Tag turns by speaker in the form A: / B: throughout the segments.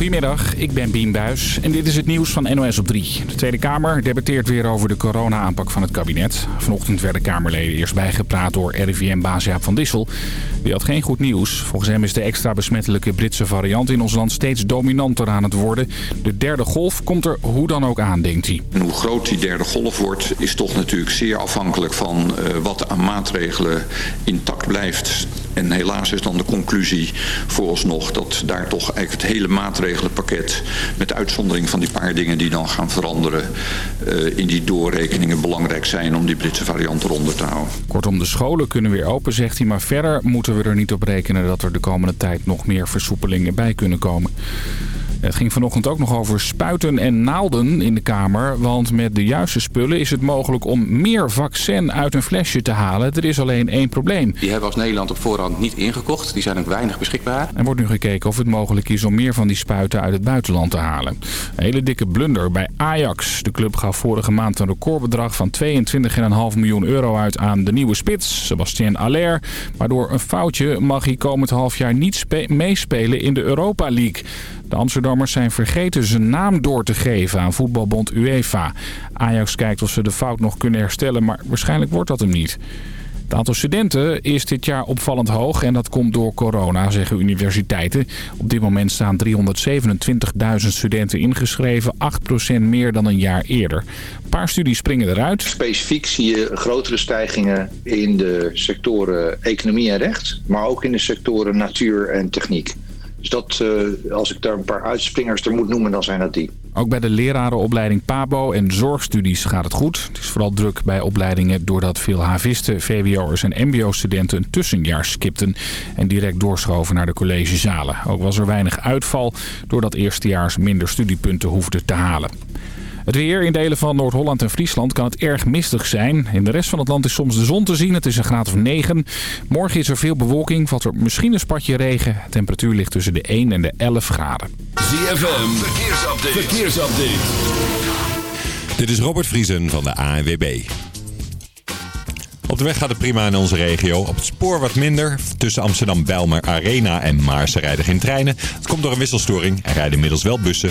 A: Goedemiddag, ik ben Bien Buis en dit is het nieuws van NOS op 3. De Tweede Kamer debatteert weer over de corona-aanpak van het kabinet. Vanochtend werden Kamerleden eerst bijgepraat door RIVM-baas Jaap van Dissel. Die had geen goed nieuws. Volgens hem is de extra besmettelijke Britse variant in ons land steeds dominanter aan het worden. De derde golf komt er hoe dan ook aan, denkt hij.
B: Hoe groot die derde golf wordt is toch natuurlijk zeer afhankelijk van uh, wat aan maatregelen intact blijft. En helaas is dan de conclusie vooralsnog dat daar toch eigenlijk het hele maatregelenpakket... met uitzondering van die paar dingen die dan gaan veranderen... Uh, in die doorrekeningen belangrijk zijn om die Britse variant eronder te houden.
A: Kortom, de scholen kunnen weer open, zegt hij. Maar verder moeten we er niet op rekenen dat er de komende tijd nog meer versoepelingen bij kunnen komen. Het ging vanochtend ook nog over spuiten en naalden in de Kamer. Want met de juiste spullen is het mogelijk om meer vaccin uit een flesje te halen. Er is alleen één probleem.
C: Die hebben we als Nederland op voorhand niet ingekocht. Die zijn ook weinig beschikbaar.
A: Er wordt nu gekeken of het mogelijk is om meer van die spuiten uit het buitenland te halen. Een hele dikke blunder bij Ajax. De club gaf vorige maand een recordbedrag van 22,5 miljoen euro uit aan de nieuwe spits, Sebastien Aller. Maar door een foutje mag hij komend half jaar niet meespelen in de Europa League. De Amsterdammers zijn vergeten zijn naam door te geven aan voetbalbond UEFA. Ajax kijkt of ze de fout nog kunnen herstellen, maar waarschijnlijk wordt dat hem niet. Het aantal studenten is dit jaar opvallend hoog en dat komt door corona, zeggen universiteiten. Op dit moment staan 327.000 studenten ingeschreven, 8% meer dan een jaar eerder. Een paar studies springen eruit.
D: Specifiek zie je grotere stijgingen in de sectoren economie en recht, maar ook in de sectoren natuur en techniek. Dus dat, uh, als ik daar een paar uitspringers er moet noemen, dan zijn dat die.
A: Ook bij de lerarenopleiding PABO en zorgstudies gaat het goed. Het is vooral druk bij opleidingen doordat veel havisten, VWO'ers en mbo-studenten een tussenjaar skipten en direct doorschoven naar de collegezalen. Ook was er weinig uitval doordat eerstejaars minder studiepunten hoefden te halen. Het weer in delen van Noord-Holland en Friesland kan het erg mistig zijn. In de rest van het land is soms de zon te zien. Het is een graad of 9. Morgen is er veel bewolking. Valt er misschien een spatje regen. De temperatuur ligt tussen de 1 en de 11 graden.
E: ZFM, verkeersupdate. verkeersupdate. Dit is Robert Vriesen van de ANWB. Op de weg gaat het prima in onze regio. Op het spoor wat minder. Tussen Amsterdam, Bijlmer, Arena en Maarsen rijden geen treinen. Het komt door een wisselstoring. Er rijden inmiddels wel bussen.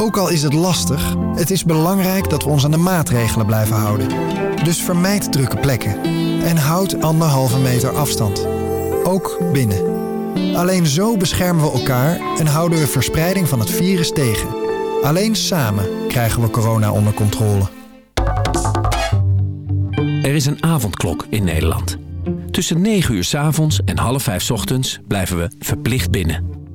F: Ook al is het lastig, het is belangrijk dat we ons aan de maatregelen blijven houden. Dus vermijd drukke plekken en houd anderhalve meter afstand. Ook binnen. Alleen zo beschermen we elkaar en houden we verspreiding van het virus tegen. Alleen samen krijgen we corona onder controle.
G: Er is een avondklok in Nederland. Tussen 9 uur s avonds en half 5 s ochtends blijven we verplicht binnen.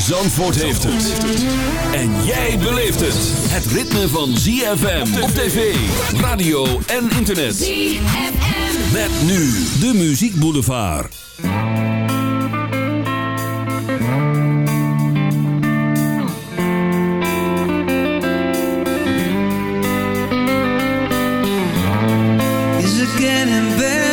H: Zandvoort heeft het. En jij beleeft het. Het ritme van ZFM op tv, radio en internet. ZFM. Met nu de Muziek Boulevard.
I: Is it getting better?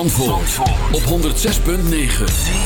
H: Op 106.9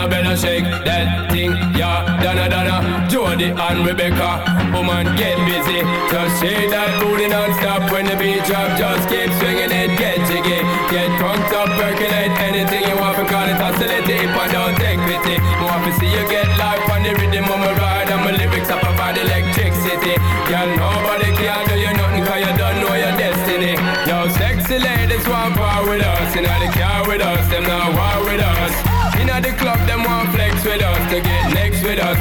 I: Donna better
J: shake that thing, yeah. Donna, Donna, Jody and Rebecca. Woman, get busy. Just shake that booty non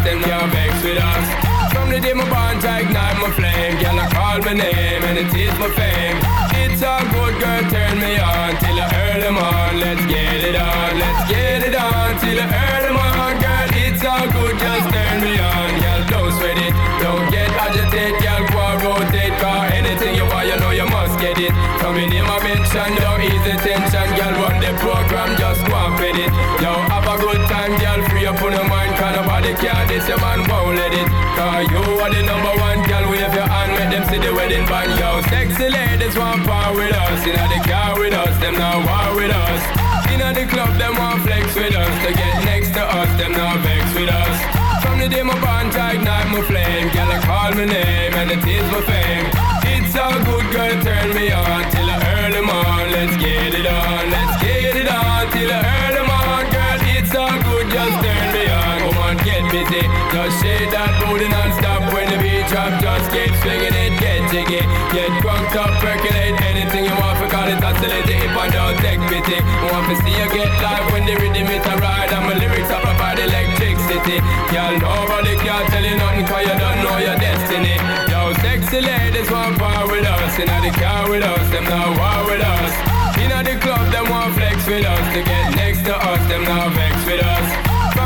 J: them can't vex with us. From the day my bonds I ignite my flame, girl I call my name and it is my fame. It's a good, girl, turn me on till I earn them on. Let's get it on, let's get it on till I earn them on, girl. It's a good, just turn me on, girl. Don't sweat it, don't get agitated, girl. Go out, rotate, car. Anything you want, you know you must get it. Coming in my mention, don't ease the tension, girl. this, your man won't let it. Cause you are the number one girl, wave your hand, make them see the wedding band, yo. Sexy ladies want power with us, inna the car with us, them now war with us. Inna the club, them want flex with us, to get next to us, them now vex with us. From the day my bond, ignite my flame, girl, I call my name, and it is my fame. It's a good, girl, turn me on, till I early morn, let's get it on, let's get it on, till I early morn, girl, it's a good, just turn me on. Get busy, just shake that booty non-stop when the beat drop. Just keep swinging it, get jiggy, get drunk up, percolate anything you want. For call it oscillate, if I don't take pity. Want to see you get live when the rhythm is a ride and my lyrics are provide electricity. Girl, nobody can tell you nothing 'cause you don't know your destiny. Yo, sexy ladies want part with us, inna the car with us, them not war with us. Inna the club, them want flex with us. To get next to us, them not vex with us.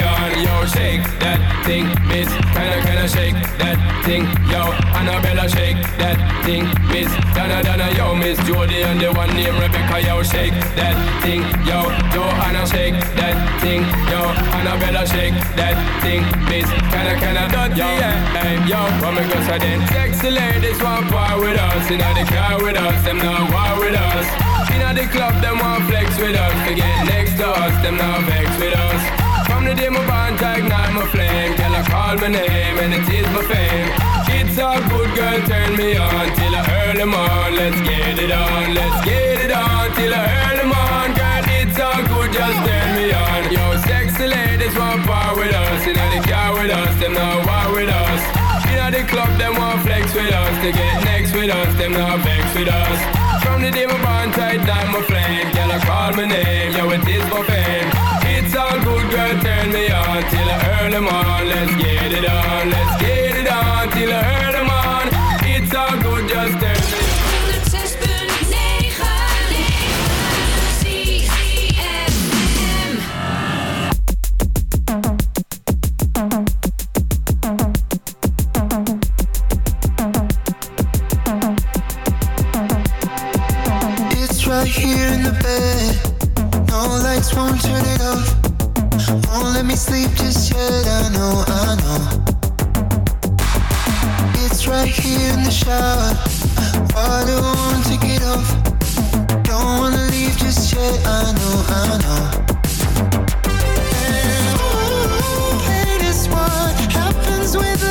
J: on. Yo, shake that thing, miss. Can I, can I shake that thing, yo. Annabella, shake that thing, miss. Donna, Donna, yo, miss Jody and the one named Rebecca, yo, shake that thing, yo. Joanna, shake that thing, yo. Annabella, shake that thing, miss. Can I, kinda, dirty, yeah. Hey, yo, what me go say then? Sexy ladies want part with us, inna the car with us, them not war with us. Inna the club, them want flex with us. To get next to us, them not vex with us. From the day my bond ignite my flame, girl I call my name and it is my fame. It's all good, girl, turn me on till I early morn. Let's get it on, let's get it on till I early morn, girl. It's all good, just turn me on. Yo, sexy ladies want part with us, inna the car with us, them not war with us. Inna the club, them want flex with us. To get next with us, them not vex with us. From the day my bond tight down my flame, girl I call my name, yo it is my fame. It's all good, girl, turn me on till I early morn. Let's get it on, let's get it on till I early morn. It's all good, just turn me on.
I: 106.9
K: It's right here in the bed. No lights won't turn let me sleep just yet. I know, I know. It's right here in the shower. Water won't take it off. Don't wanna leave just yet. I know, I know. And ooh, hate is what happens with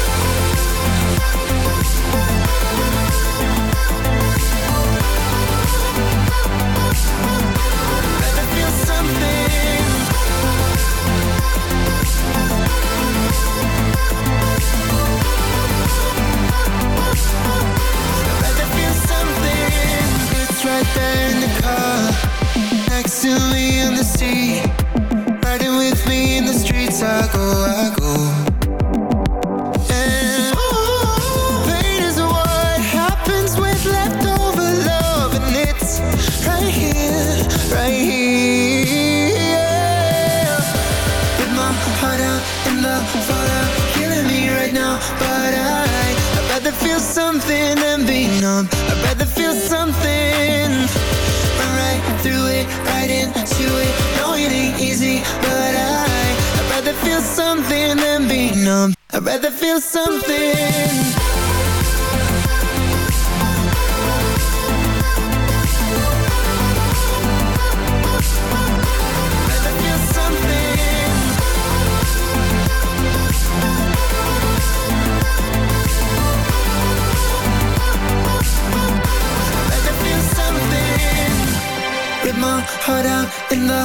K: into it. No, it ain't easy, but I, I'd rather feel something than be numb. I'd rather feel something. Heart out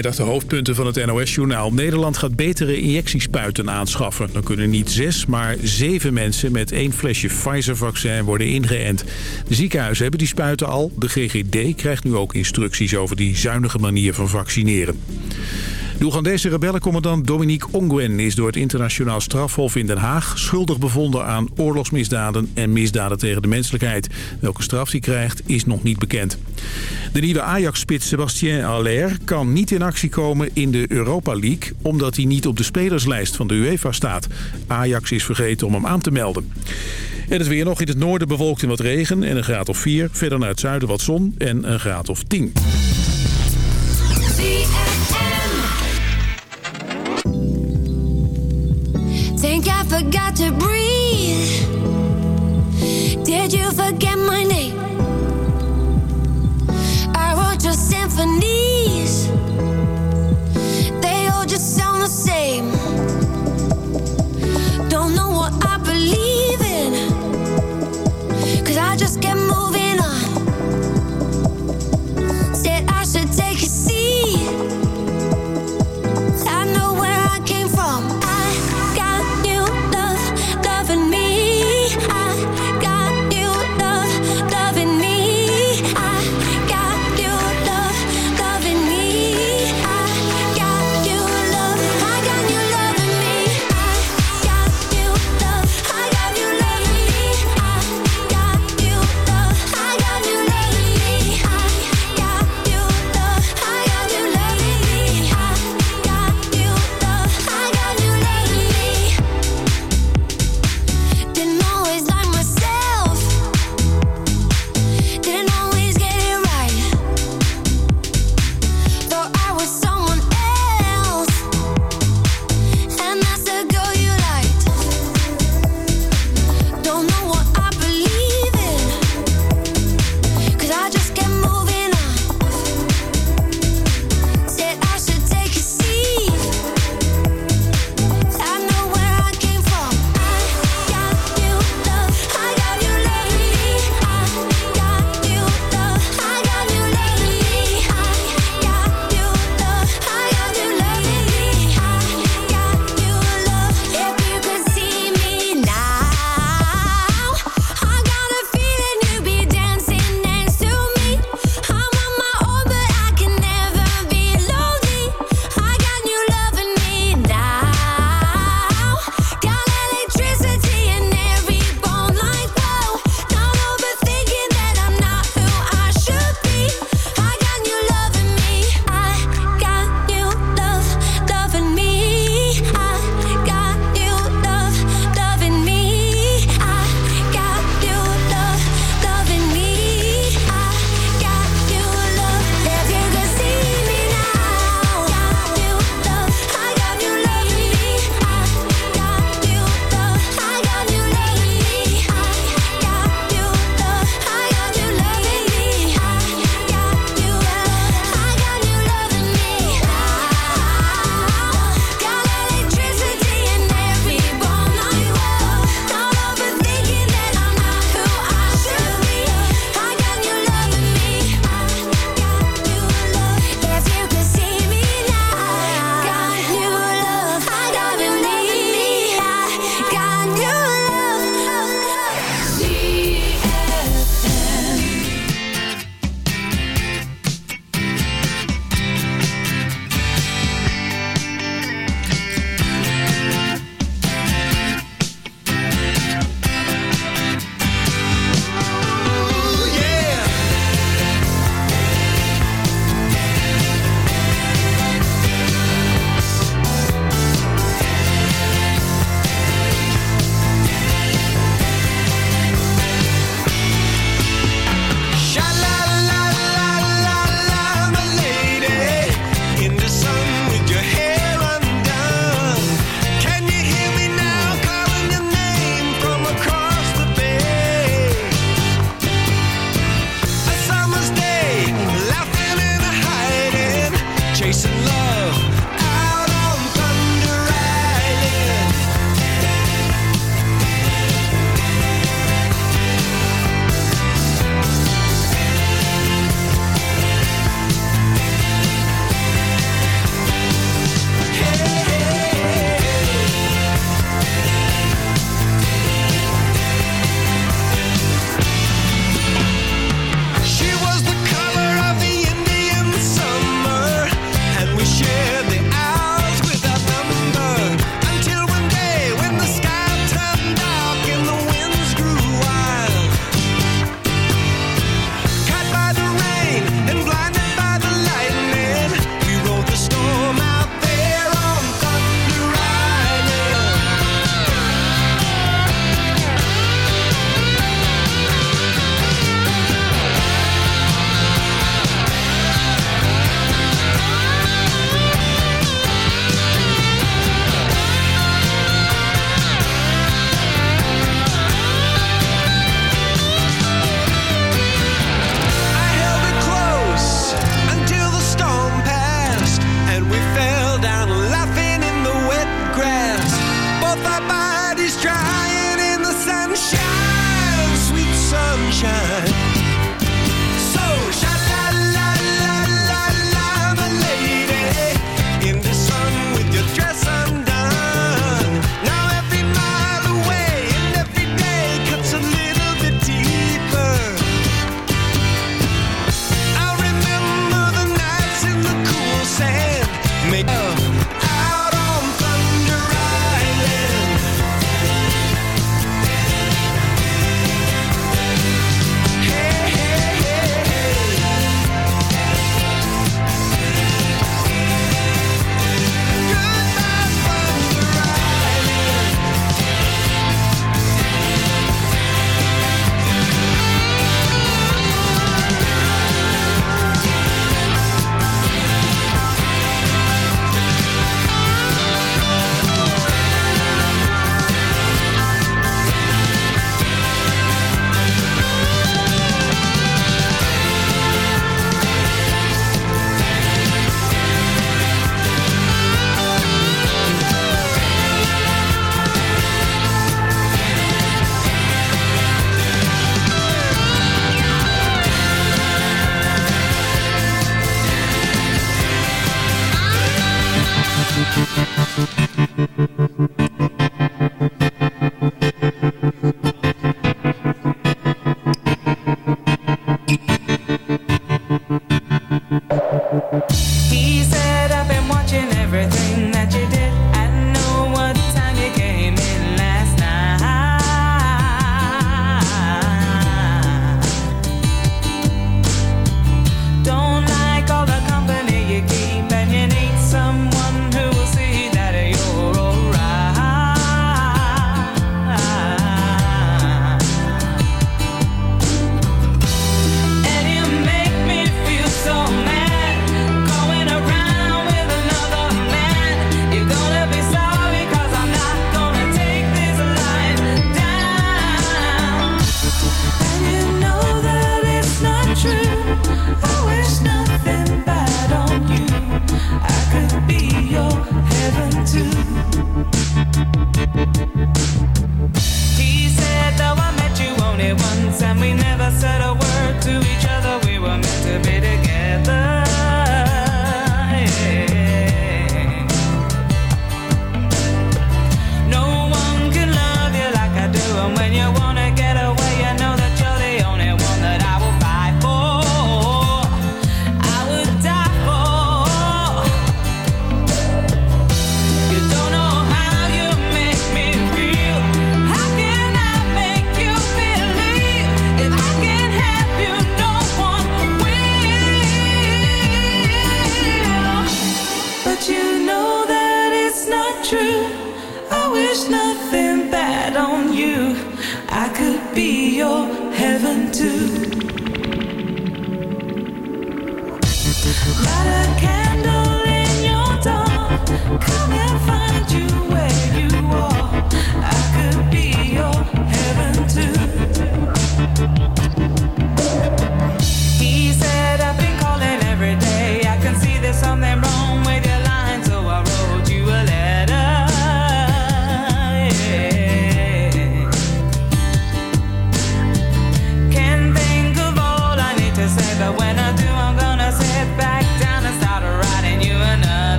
L: Goedemiddag, de hoofdpunten van het NOS-journaal. Nederland gaat betere injectiespuiten aanschaffen. Dan kunnen niet zes, maar zeven mensen met één flesje Pfizer-vaccin worden ingeënt. De ziekenhuizen hebben die spuiten al. De GGD krijgt nu ook instructies over die zuinige manier van vaccineren. De Oegandese rebellencommandant Dominique Ongwen is door het internationaal strafhof in Den Haag schuldig bevonden aan oorlogsmisdaden en misdaden tegen de menselijkheid. Welke straf hij krijgt is nog niet bekend. De nieuwe Ajax-spits Sebastien Haller kan niet in actie komen in de Europa League omdat hij niet op de spelerslijst van de UEFA staat. Ajax is vergeten om hem aan te melden. En het weer nog in het noorden bewolkt en wat regen en een graad of 4. Verder naar het zuiden wat zon en een graad of 10.
H: Think I forgot to breathe. Did you forget my name? I wrote your symphonies. They all just sound the same. Don't know what I believe in. Cause I just kept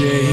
I: Yeah.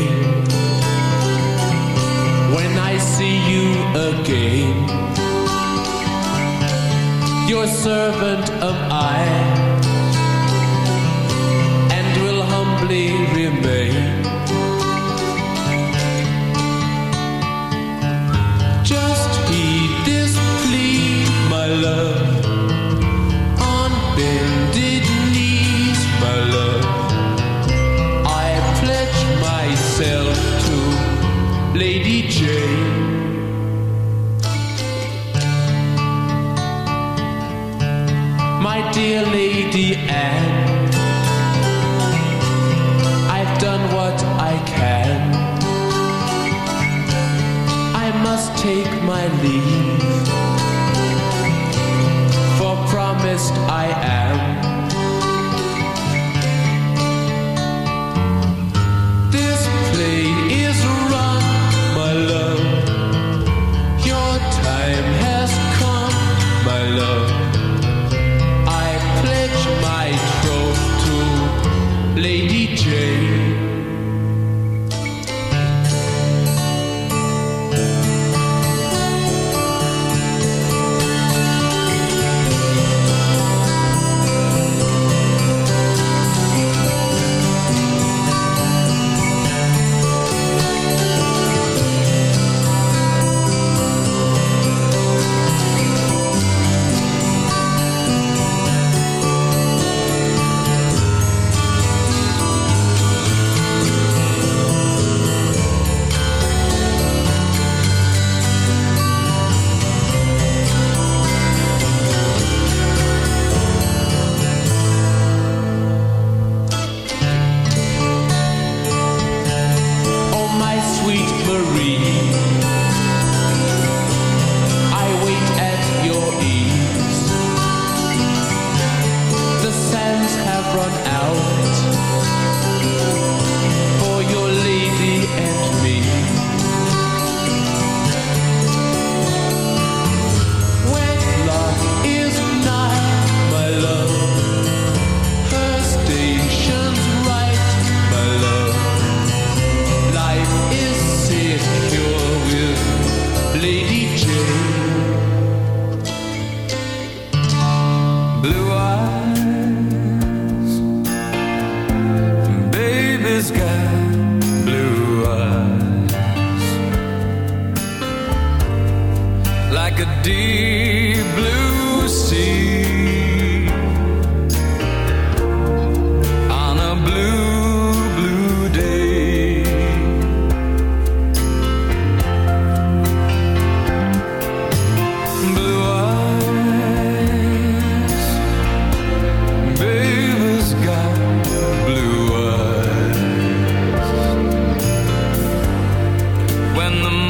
I: in the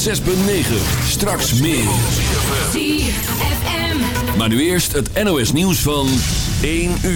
M: 106.9. Straks meer. Maar nu eerst het NOS nieuws van 1 uur.